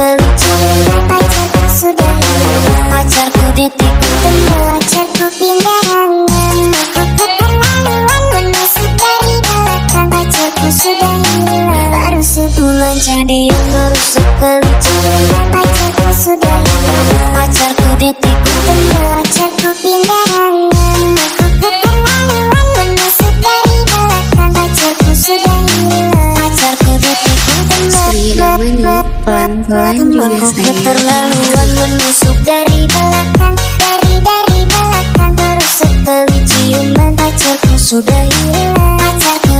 sekali Pacarku sudah hilang Pacarku ditikung temu Pacarku pindahangan Aku keterlaluan menusuk dari belakang Baru sebulan sudah hilang Pacarku Pacarku Aku juga Temanku sayang keterlaluan menusuk dari belakang Dari dari belakang Baru sekali ciuman pacarku sudah hilang. Pacarku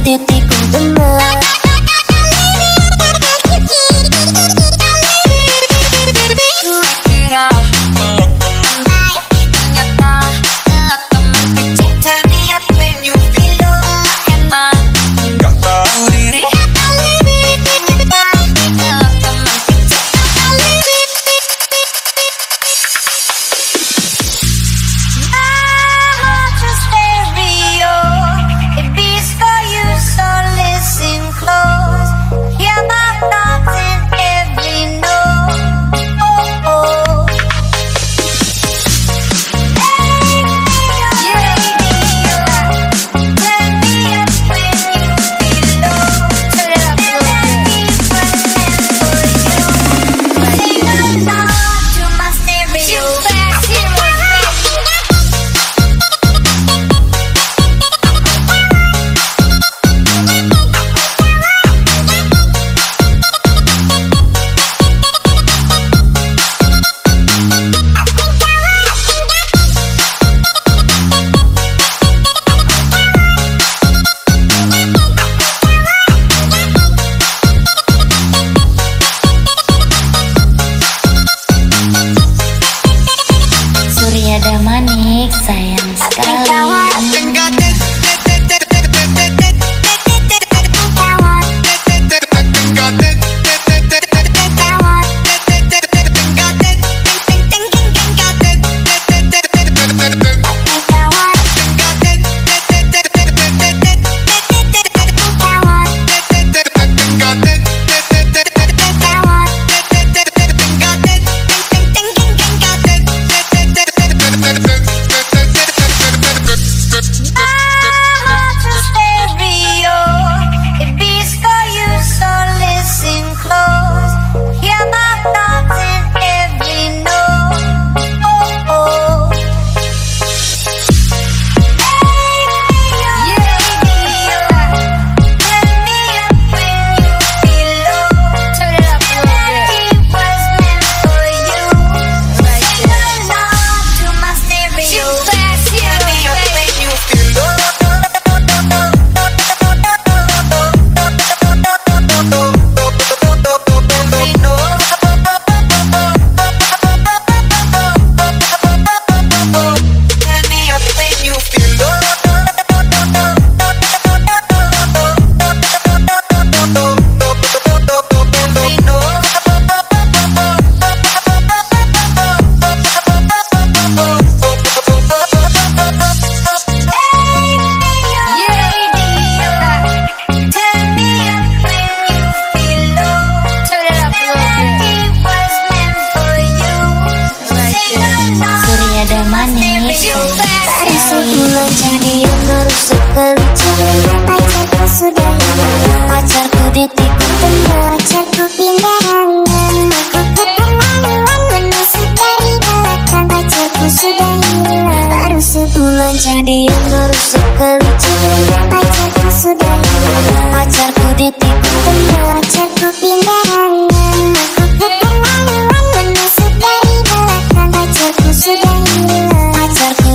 jadian baru sekali ciuman Pacarku sudah hilang Pacarku ditikung temu Pacarku pindah tangan Aku keterlaluan menusuk dari belakang Pacarku sudah hilang. Pacarku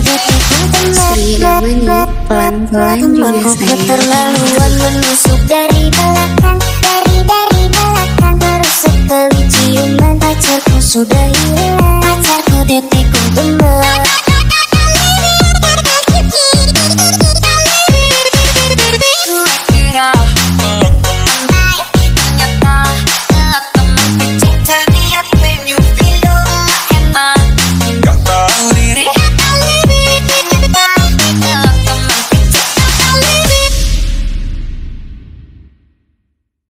Sri Damani pelan-pelan Temanku keterlaluan menusuk dari belakang. Dari dari belakang ciuman pacarku sudah teman